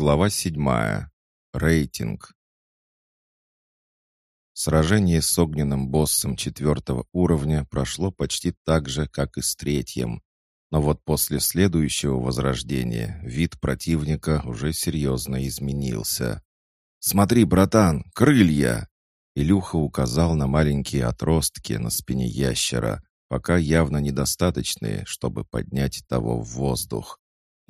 Глава седьмая. Рейтинг. Сражение с огненным боссом четвертого уровня прошло почти так же, как и с третьим. Но вот после следующего возрождения вид противника уже серьезно изменился. «Смотри, братан, крылья!» Илюха указал на маленькие отростки на спине ящера, пока явно недостаточные, чтобы поднять того в воздух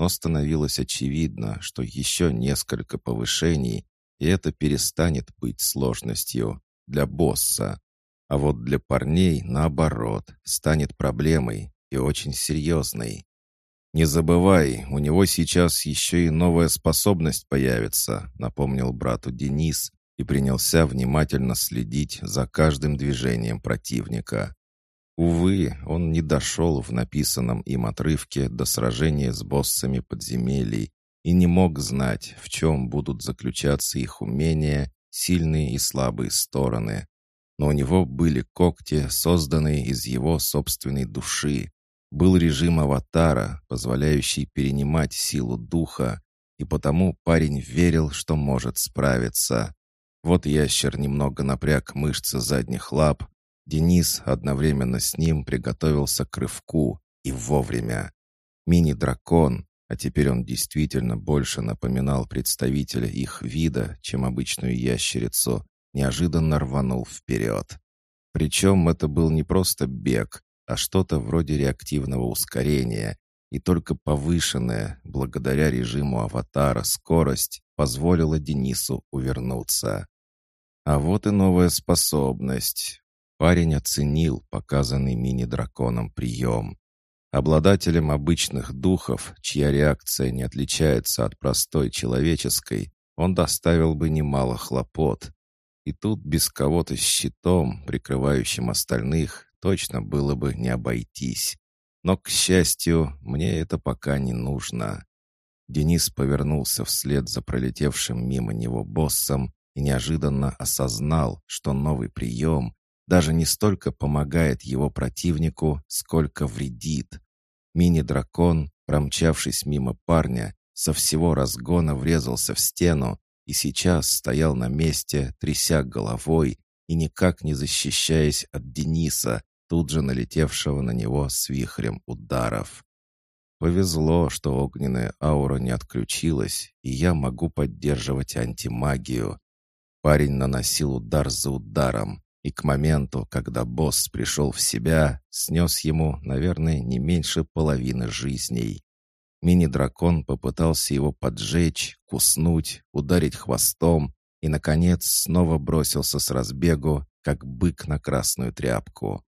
но становилось очевидно, что еще несколько повышений, и это перестанет быть сложностью для босса. А вот для парней, наоборот, станет проблемой и очень серьезной. «Не забывай, у него сейчас еще и новая способность появится», напомнил брату Денис и принялся внимательно следить за каждым движением противника. Увы, он не дошел в написанном им отрывке до сражения с боссами подземелий и не мог знать, в чем будут заключаться их умения, сильные и слабые стороны. Но у него были когти, созданные из его собственной души. Был режим аватара, позволяющий перенимать силу духа, и потому парень верил, что может справиться. Вот ящер немного напряг мышцы задних лап, Денис одновременно с ним приготовился к рывку и вовремя. Мини-дракон, а теперь он действительно больше напоминал представителя их вида, чем обычную ящерицу, неожиданно рванул вперед. Причем это был не просто бег, а что-то вроде реактивного ускорения, и только повышенная, благодаря режиму аватара, скорость позволила Денису увернуться. А вот и новая способность. Парень оценил показанный мини-драконом прием. Обладателем обычных духов, чья реакция не отличается от простой человеческой, он доставил бы немало хлопот. И тут без кого-то с щитом, прикрывающим остальных, точно было бы не обойтись. Но, к счастью, мне это пока не нужно. Денис повернулся вслед за пролетевшим мимо него боссом и неожиданно осознал, что новый прием даже не столько помогает его противнику, сколько вредит. Мини-дракон, промчавшись мимо парня, со всего разгона врезался в стену и сейчас стоял на месте, тряся головой и никак не защищаясь от Дениса, тут же налетевшего на него с вихрем ударов. Повезло, что огненная аура не отключилась, и я могу поддерживать антимагию. Парень наносил удар за ударом, и к моменту, когда босс пришел в себя, снес ему, наверное, не меньше половины жизней. Мини-дракон попытался его поджечь, куснуть, ударить хвостом и, наконец, снова бросился с разбегу, как бык на красную тряпку.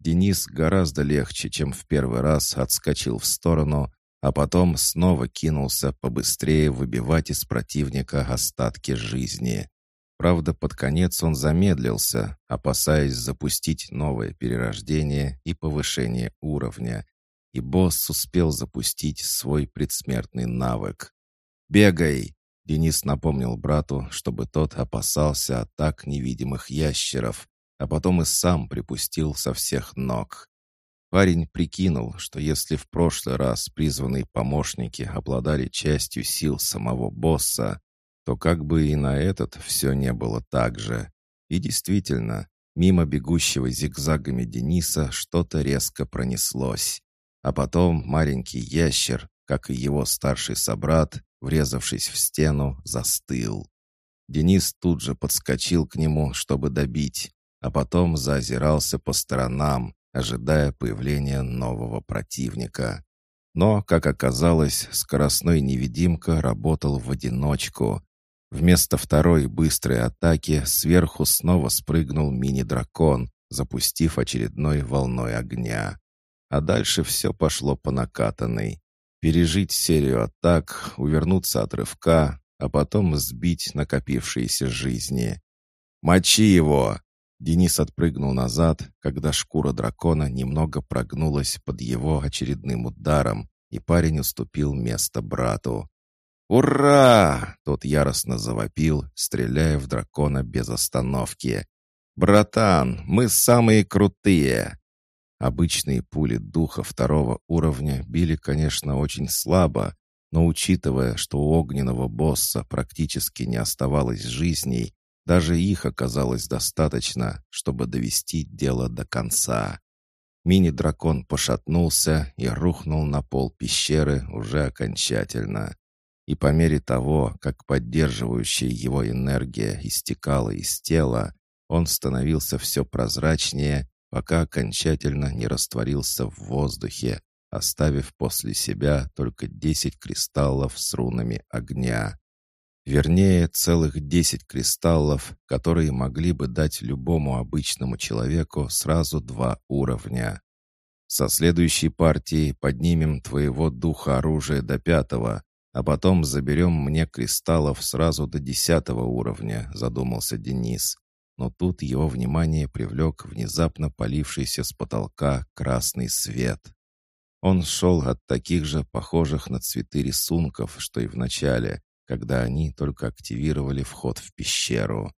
Денис гораздо легче, чем в первый раз отскочил в сторону, а потом снова кинулся побыстрее выбивать из противника остатки жизни. Правда, под конец он замедлился, опасаясь запустить новое перерождение и повышение уровня. И босс успел запустить свой предсмертный навык. «Бегай!» — Денис напомнил брату, чтобы тот опасался атак невидимых ящеров, а потом и сам припустил со всех ног. Парень прикинул, что если в прошлый раз призванные помощники обладали частью сил самого босса, то как бы и на этот все не было так же. И действительно, мимо бегущего зигзагами Дениса что-то резко пронеслось. А потом маленький ящер, как и его старший собрат, врезавшись в стену, застыл. Денис тут же подскочил к нему, чтобы добить, а потом заозирался по сторонам, ожидая появления нового противника. Но, как оказалось, скоростной невидимка работал в одиночку, Вместо второй быстрой атаки сверху снова спрыгнул мини-дракон, запустив очередной волной огня. А дальше все пошло по накатанной. Пережить серию атак, увернуться от рывка, а потом сбить накопившиеся жизни. «Мочи его!» Денис отпрыгнул назад, когда шкура дракона немного прогнулась под его очередным ударом, и парень уступил место брату. «Ура!» — тот яростно завопил, стреляя в дракона без остановки. «Братан, мы самые крутые!» Обычные пули духа второго уровня били, конечно, очень слабо, Но учитывая, что у огненного босса практически не оставалось жизней, даже их оказалось достаточно, чтобы довести дело до конца. Мини-дракон пошатнулся и рухнул на пол пещеры уже окончательно. И по мере того, как поддерживающая его энергия истекала из тела, он становился все прозрачнее, пока окончательно не растворился в воздухе, оставив после себя только десять кристаллов с рунами огня. Вернее, целых десять кристаллов, которые могли бы дать любому обычному человеку сразу два уровня. Со следующей партии поднимем твоего духа оружия до пятого, а потом заберем мне кристаллов сразу до десятого уровня, задумался Денис. Но тут его внимание привлек внезапно полившийся с потолка красный свет. Он шел от таких же похожих на цветы рисунков, что и в начале, когда они только активировали вход в пещеру.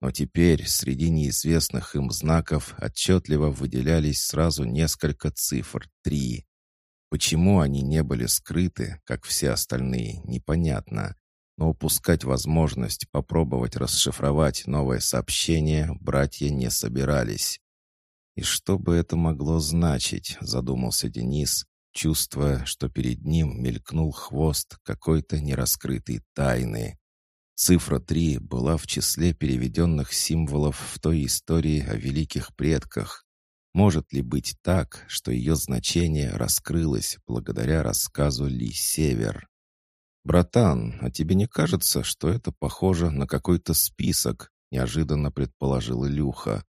Но теперь среди неизвестных им знаков отчетливо выделялись сразу несколько цифр — три. Почему они не были скрыты, как все остальные, непонятно. Но упускать возможность попробовать расшифровать новое сообщение братья не собирались. «И что бы это могло значить?» — задумался Денис, чувствуя, что перед ним мелькнул хвост какой-то нераскрытой тайны. Цифра 3 была в числе переведенных символов в той истории о великих предках. Может ли быть так, что ее значение раскрылось благодаря рассказу Ли Север? «Братан, а тебе не кажется, что это похоже на какой-то список?» неожиданно предположил Илюха.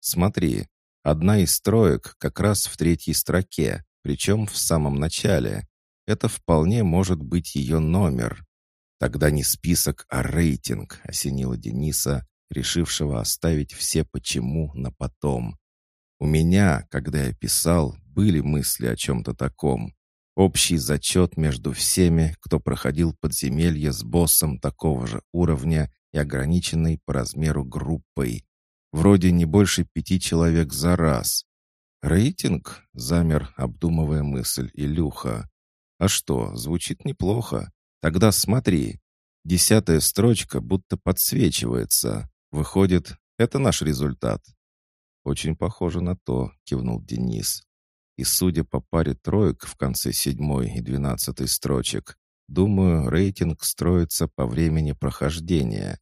«Смотри, одна из строек как раз в третьей строке, причем в самом начале. Это вполне может быть ее номер. Тогда не список, а рейтинг, осенила Дениса, решившего оставить все почему на потом. У меня, когда я писал, были мысли о чем-то таком. Общий зачет между всеми, кто проходил подземелье с боссом такого же уровня и ограниченной по размеру группой. Вроде не больше пяти человек за раз. «Рейтинг?» — замер, обдумывая мысль Илюха. «А что, звучит неплохо. Тогда смотри. Десятая строчка будто подсвечивается. Выходит, это наш результат». «Очень похоже на то», — кивнул Денис. «И судя по паре троек в конце седьмой и двенадцатой строчек, думаю, рейтинг строится по времени прохождения.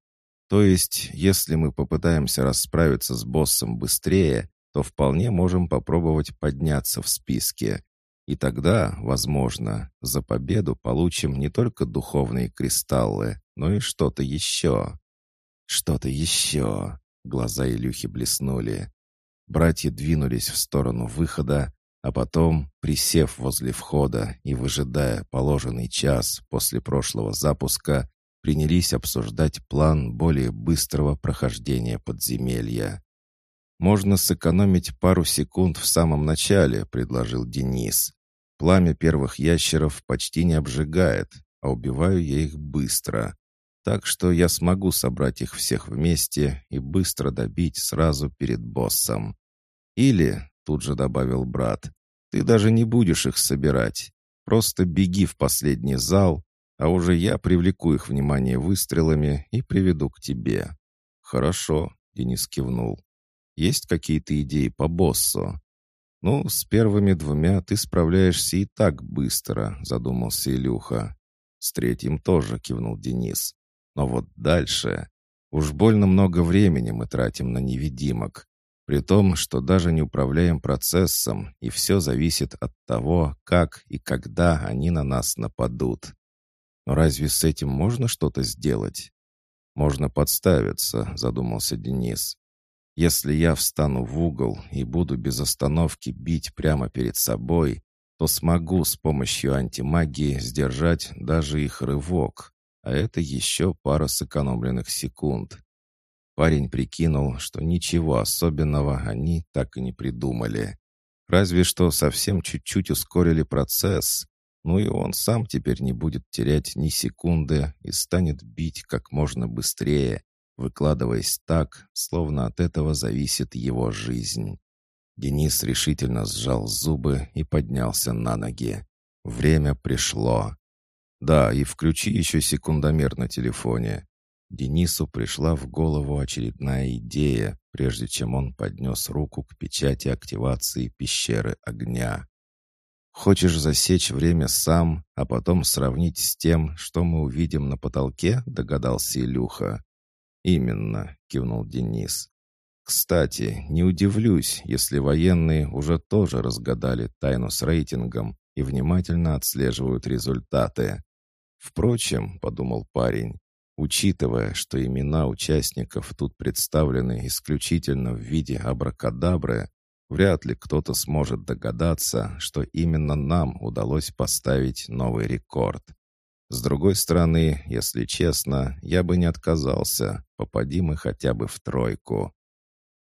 То есть, если мы попытаемся расправиться с боссом быстрее, то вполне можем попробовать подняться в списке. И тогда, возможно, за победу получим не только духовные кристаллы, но и что-то еще. Что-то еще. Глаза Илюхи блеснули. Братья двинулись в сторону выхода, а потом, присев возле входа и выжидая положенный час после прошлого запуска, принялись обсуждать план более быстрого прохождения подземелья. «Можно сэкономить пару секунд в самом начале», — предложил Денис. «Пламя первых ящеров почти не обжигает, а убиваю я их быстро. Так что я смогу собрать их всех вместе и быстро добить сразу перед боссом. Или, — тут же добавил брат, — ты даже не будешь их собирать. Просто беги в последний зал, а уже я привлеку их внимание выстрелами и приведу к тебе». «Хорошо», — Денис кивнул. Есть какие-то идеи по боссу?» «Ну, с первыми двумя ты справляешься и так быстро», — задумался Илюха. «С третьим тоже», — кивнул Денис. «Но вот дальше...» Уж больно много времени мы тратим на невидимок, при том, что даже не управляем процессом, и все зависит от того, как и когда они на нас нападут. Но разве с этим можно что-то сделать? Можно подставиться, задумался Денис. Если я встану в угол и буду без остановки бить прямо перед собой, то смогу с помощью антимагии сдержать даже их рывок, а это еще пара сэкономленных секунд. Парень прикинул, что ничего особенного они так и не придумали. Разве что совсем чуть-чуть ускорили процесс, ну и он сам теперь не будет терять ни секунды и станет бить как можно быстрее, выкладываясь так, словно от этого зависит его жизнь. Денис решительно сжал зубы и поднялся на ноги. Время пришло. Да, и включи еще секундомер на телефоне. Денису пришла в голову очередная идея, прежде чем он поднес руку к печати активации пещеры огня. «Хочешь засечь время сам, а потом сравнить с тем, что мы увидим на потолке?» — догадался Илюха. «Именно», — кивнул Денис. «Кстати, не удивлюсь, если военные уже тоже разгадали тайну с рейтингом и внимательно отслеживают результаты. Впрочем, — подумал парень, учитывая, что имена участников тут представлены исключительно в виде абракадабры, вряд ли кто-то сможет догадаться, что именно нам удалось поставить новый рекорд. С другой стороны, если честно, я бы не отказался, попади мы хотя бы в тройку.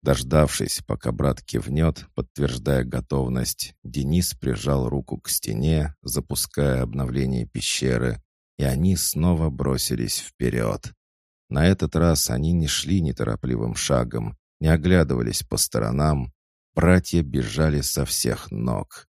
Дождавшись, пока брат кивнет, подтверждая готовность, Денис прижал руку к стене, запуская обновление пещеры, и они снова бросились вперед. На этот раз они не шли неторопливым шагом, не оглядывались по сторонам. Братья бежали со всех ног.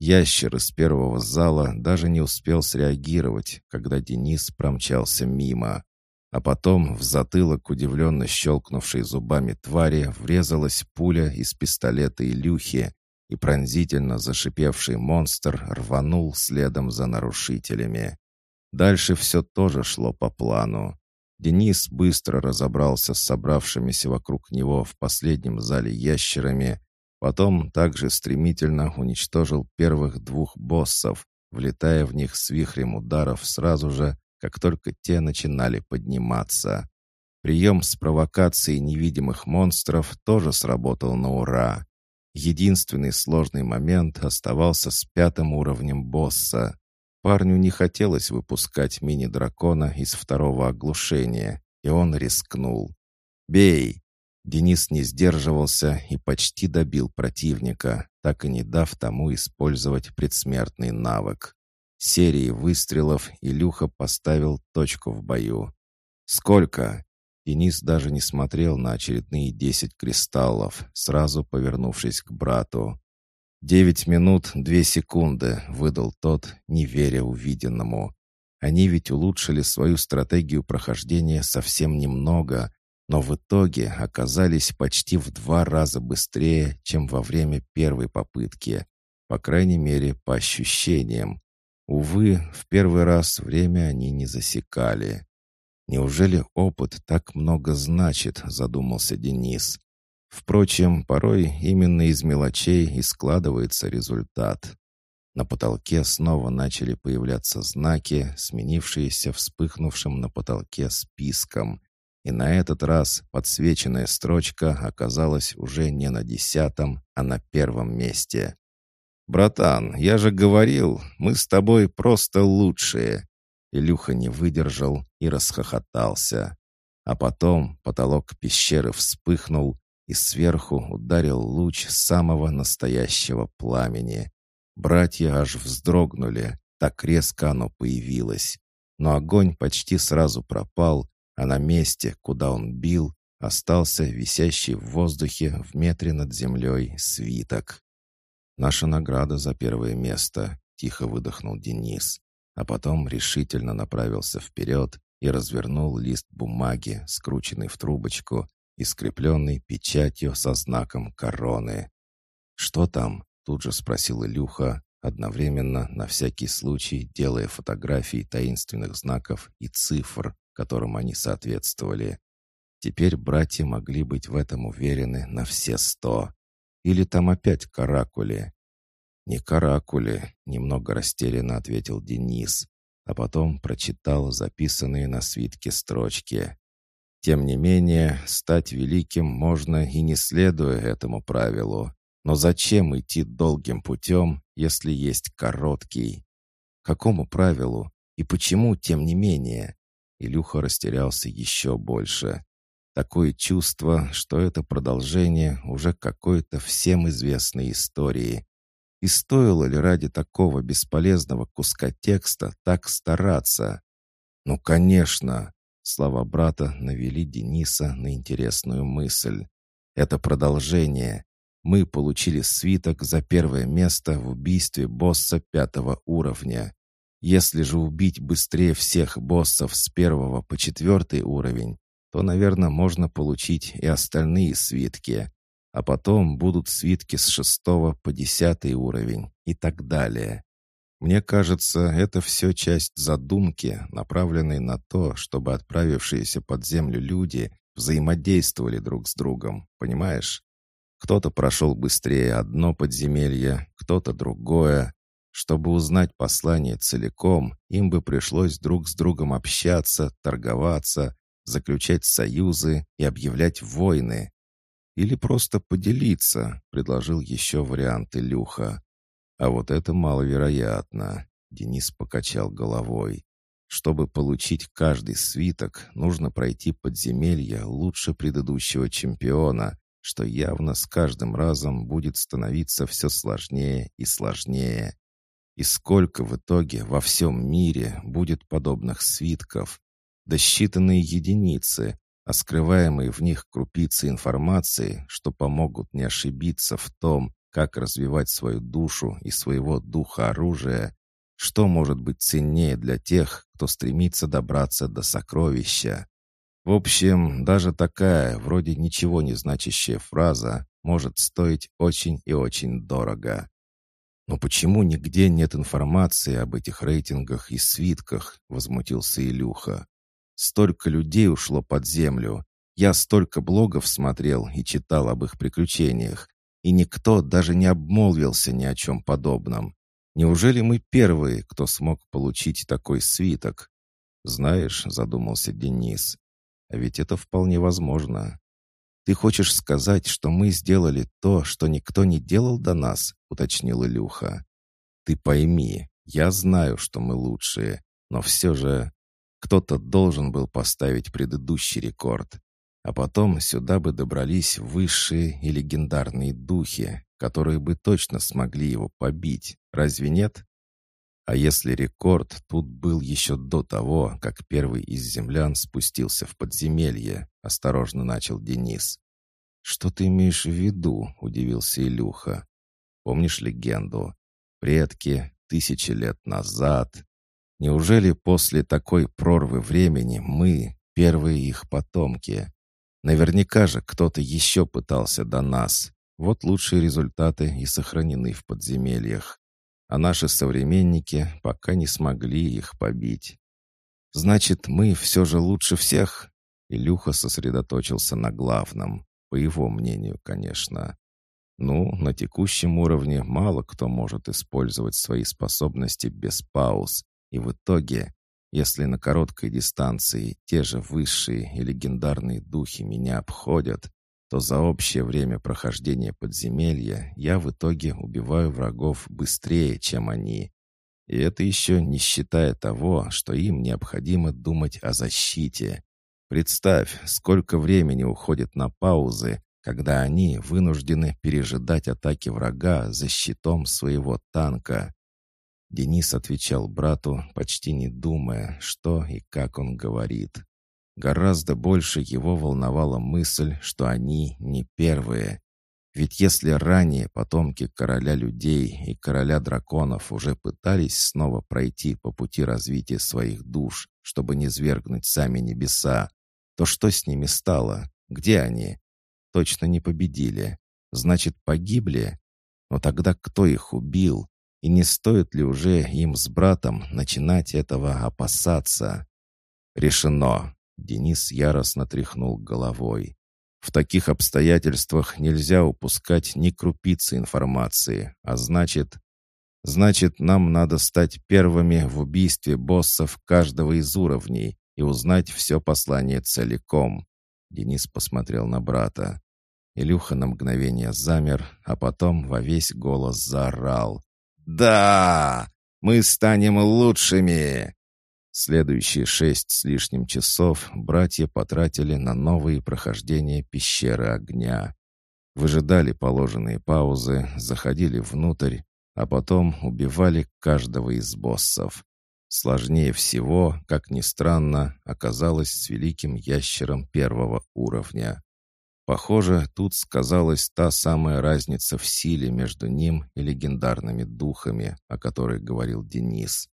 Ящер из первого зала даже не успел среагировать, когда Денис промчался мимо. А потом в затылок удивленно щелкнувшей зубами твари врезалась пуля из пистолета Илюхи, и пронзительно зашипевший монстр рванул следом за нарушителями. Дальше все тоже шло по плану. Денис быстро разобрался с собравшимися вокруг него в последнем зале ящерами, потом также стремительно уничтожил первых двух боссов, влетая в них с вихрем ударов сразу же, как только те начинали подниматься. Прием с провокацией невидимых монстров тоже сработал на ура. Единственный сложный момент оставался с пятым уровнем босса. Парню не хотелось выпускать мини-дракона из второго оглушения, и он рискнул. «Бей!» Денис не сдерживался и почти добил противника, так и не дав тому использовать предсмертный навык. Серии выстрелов Илюха поставил точку в бою. «Сколько?» Денис даже не смотрел на очередные десять кристаллов, сразу повернувшись к брату. «Девять минут, две секунды», — выдал тот, не веря увиденному. Они ведь улучшили свою стратегию прохождения совсем немного, но в итоге оказались почти в два раза быстрее, чем во время первой попытки. По крайней мере, по ощущениям. Увы, в первый раз время они не засекали. «Неужели опыт так много значит?» — задумался Денис. Впрочем, порой именно из мелочей и складывается результат. На потолке снова начали появляться знаки, сменившиеся вспыхнувшим на потолке списком. И на этот раз подсвеченная строчка оказалась уже не на десятом, а на первом месте. «Братан, я же говорил, мы с тобой просто лучшие!» Илюха не выдержал и расхохотался. А потом потолок пещеры вспыхнул, и сверху ударил луч самого настоящего пламени. Братья аж вздрогнули, так резко оно появилось. Но огонь почти сразу пропал, а на месте, куда он бил, остался висящий в воздухе в метре над землей свиток. «Наша награда за первое место», — тихо выдохнул Денис, а потом решительно направился вперед и развернул лист бумаги, скрученный в трубочку, и скрепленный печатью со знаком короны. «Что там?» — тут же спросил Илюха, одновременно на всякий случай делая фотографии таинственных знаков и цифр, которым они соответствовали. Теперь братья могли быть в этом уверены на все сто. Или там опять каракули? «Не каракули», — немного растерянно ответил Денис, а потом прочитал записанные на свитке строчки. Тем не менее, стать великим можно и не следуя этому правилу. Но зачем идти долгим путем, если есть короткий? Какому правилу? И почему, тем не менее? Илюха растерялся еще больше. Такое чувство, что это продолжение уже какой-то всем известной истории. И стоило ли ради такого бесполезного куска текста так стараться? Ну, конечно, Слова брата навели Дениса на интересную мысль. Это продолжение. Мы получили свиток за первое место в убийстве босса пятого уровня. Если же убить быстрее всех боссов с первого по четвертый уровень, то, наверное, можно получить и остальные свитки. А потом будут свитки с шестого по десятый уровень и так далее. Мне кажется, это все часть задумки, направленной на то, чтобы отправившиеся под землю люди взаимодействовали друг с другом, понимаешь? Кто-то прошел быстрее одно подземелье, кто-то другое. Чтобы узнать послание целиком, им бы пришлось друг с другом общаться, торговаться, заключать союзы и объявлять войны. Или просто поделиться, предложил еще вариант Илюха. А вот это маловероятно. Денис покачал головой. Чтобы получить каждый свиток, нужно пройти подземелье лучше предыдущего чемпиона, что явно с каждым разом будет становиться все сложнее и сложнее. И сколько в итоге во всем мире будет подобных свитков? Да считанные единицы, а скрываемые в них крупицы информации, что помогут не ошибиться в том, как развивать свою душу и своего духа оружия, что может быть ценнее для тех, кто стремится добраться до сокровища. В общем, даже такая, вроде ничего не значащая фраза может стоить очень и очень дорого. «Но почему нигде нет информации об этих рейтингах и свитках?» — возмутился Илюха. «Столько людей ушло под землю. Я столько блогов смотрел и читал об их приключениях, и никто даже не обмолвился ни о чем подобном. Неужели мы первые, кто смог получить такой свиток? Знаешь, задумался Денис, а ведь это вполне возможно. Ты хочешь сказать, что мы сделали то, что никто не делал до нас, уточнил Илюха. Ты пойми, я знаю, что мы лучшие, но все же кто-то должен был поставить предыдущий рекорд. А потом сюда бы добрались высшие и легендарные духи, которые бы точно смогли его побить. Разве нет? А если рекорд тут был еще до того, как первый из землян спустился в подземелье, осторожно начал Денис. «Что ты имеешь в виду?» — удивился Илюха. «Помнишь легенду? Предки тысячи лет назад. Неужели после такой прорвы времени мы, первые их потомки, Наверняка же кто-то еще пытался до нас. Вот лучшие результаты и сохранены в подземельях. А наши современники пока не смогли их побить. Значит, мы все же лучше всех? Илюха сосредоточился на главном, по его мнению, конечно. Ну, на текущем уровне мало кто может использовать свои способности без пауз, и в итоге если на короткой дистанции те же высшие и легендарные духи меня обходят, то за общее время прохождения подземелья я в итоге убиваю врагов быстрее, чем они. И это еще не считая того, что им необходимо думать о защите. Представь, сколько времени уходит на паузы, когда они вынуждены пережидать атаки врага за щитом своего танка. Денис отвечал брату, почти не думая, что и как он говорит. Гораздо больше его волновала мысль, что они не первые. Ведь если ранее потомки короля людей и короля драконов уже пытались снова пройти по пути развития своих душ, чтобы не свергнуть сами небеса, то что с ними стало? Где они? Точно не победили. Значит, погибли? Но тогда кто их убил? И не стоит ли уже им с братом начинать этого опасаться? Решено. Денис яростно тряхнул головой. В таких обстоятельствах нельзя упускать ни крупицы информации, а значит... Значит, нам надо стать первыми в убийстве боссов каждого из уровней и узнать все послание целиком. Денис посмотрел на брата. Илюха на мгновение замер, а потом во весь голос заорал. «Да! Мы станем лучшими!» Следующие шесть с лишним часов братья потратили на новые прохождения пещеры огня. Выжидали положенные паузы, заходили внутрь, а потом убивали каждого из боссов. Сложнее всего, как ни странно, оказалось с великим ящером первого уровня. Похоже, тут сказалась та самая разница в силе между ним и легендарными духами, о которой говорил Денис.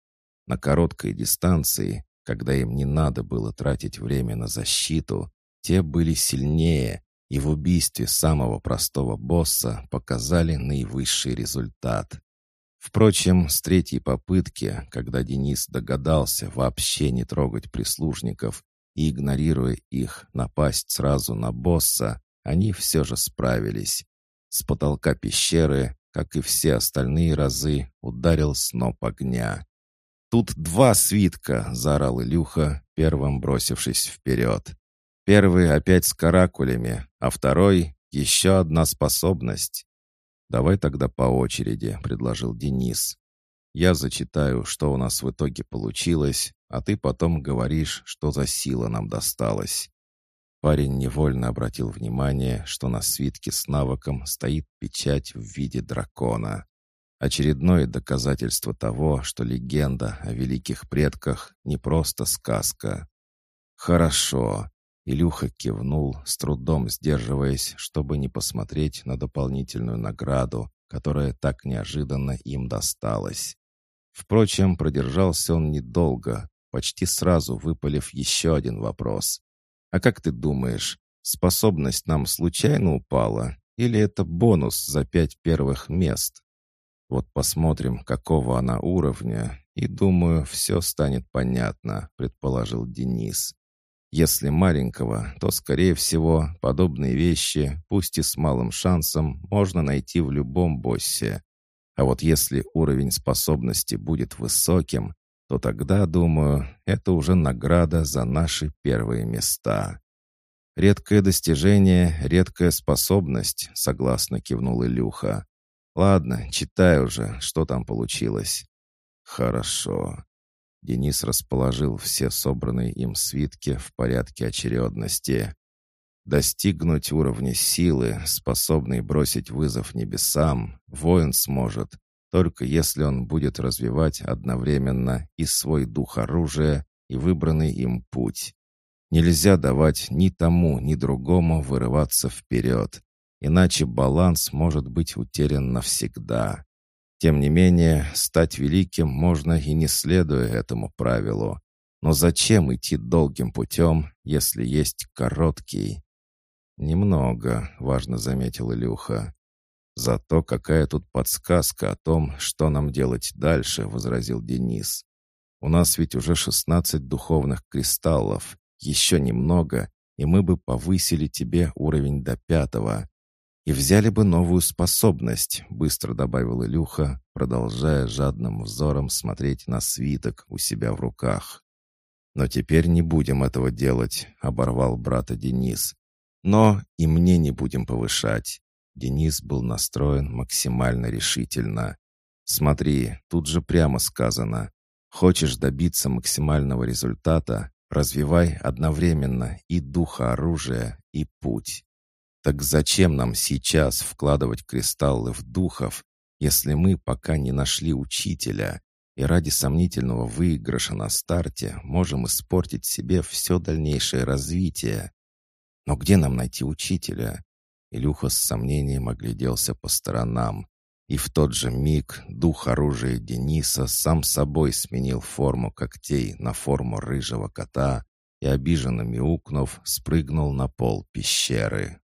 На короткой дистанции, когда им не надо было тратить время на защиту, те были сильнее и в убийстве самого простого босса показали наивысший результат. Впрочем, с третьей попытки, когда Денис догадался вообще не трогать прислужников и, игнорируя их, напасть сразу на босса, они все же справились. С потолка пещеры, как и все остальные разы, ударил сноп огня. «Тут два свитка!» — заорал Илюха, первым бросившись вперед. Первый опять с каракулями, а второй — еще одна способность. «Давай тогда по очереди», — предложил Денис. «Я зачитаю, что у нас в итоге получилось, а ты потом говоришь, что за сила нам досталась». Парень невольно обратил внимание, что на свитке с навыком стоит печать в виде дракона. Очередное доказательство того, что легенда о великих предках не просто сказка. «Хорошо», Илюха кивнул, с трудом сдерживаясь, чтобы не посмотреть на дополнительную награду, которая так неожиданно им досталась. Впрочем, продержался он недолго, почти сразу выпалив еще один вопрос. «А как ты думаешь, способность нам случайно упала, или это бонус за пять первых мест?» «Вот посмотрим, какого она уровня, и, думаю, все станет понятно», — предположил Денис. Если маленького, то, скорее всего, подобные вещи, пусть и с малым шансом, можно найти в любом боссе. А вот если уровень способности будет высоким, то тогда, думаю, это уже награда за наши первые места. «Редкое достижение, редкая способность», — согласно кивнул Илюха. «Ладно, читай уже, что там получилось». «Хорошо. Денис расположил все собранные им свитки в порядке очередности. Достигнуть уровня силы, способный бросить вызов небесам, воин сможет, только если он будет развивать одновременно и свой дух оружия, и выбранный им путь. Нельзя давать ни тому, ни другому вырываться вперед, иначе баланс может быть утерян навсегда. Тем не менее, стать великим можно и не следуя этому правилу. Но зачем идти долгим путем, если есть короткий? «Немного», — важно заметил Илюха. «Зато какая тут подсказка о том, что нам делать дальше», — возразил Денис. «У нас ведь уже шестнадцать духовных кристаллов. Еще немного, и мы бы повысили тебе уровень до пятого. «И взяли бы новую способность», — быстро добавил Илюха, продолжая жадным взором смотреть на свиток у себя в руках. «Но теперь не будем этого делать», — оборвал брата Денис. «Но и мне не будем повышать». Денис был настроен максимально решительно. «Смотри, тут же прямо сказано. Хочешь добиться максимального результата, развивай одновременно и духа оружия, и путь. Так зачем нам сейчас вкладывать кристаллы в духов, если мы пока не нашли учителя, и ради сомнительного выигрыша на старте можем испортить себе все дальнейшее развитие? Но где нам найти учителя? Илюха с сомнением огляделся по сторонам. И в тот же миг дух оружия Дениса сам собой сменил форму когтей на форму рыжего кота и, обиженно мяукнув, спрыгнул на пол пещеры.